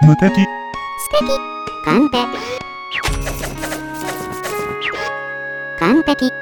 無敵。素敵。完璧。完璧。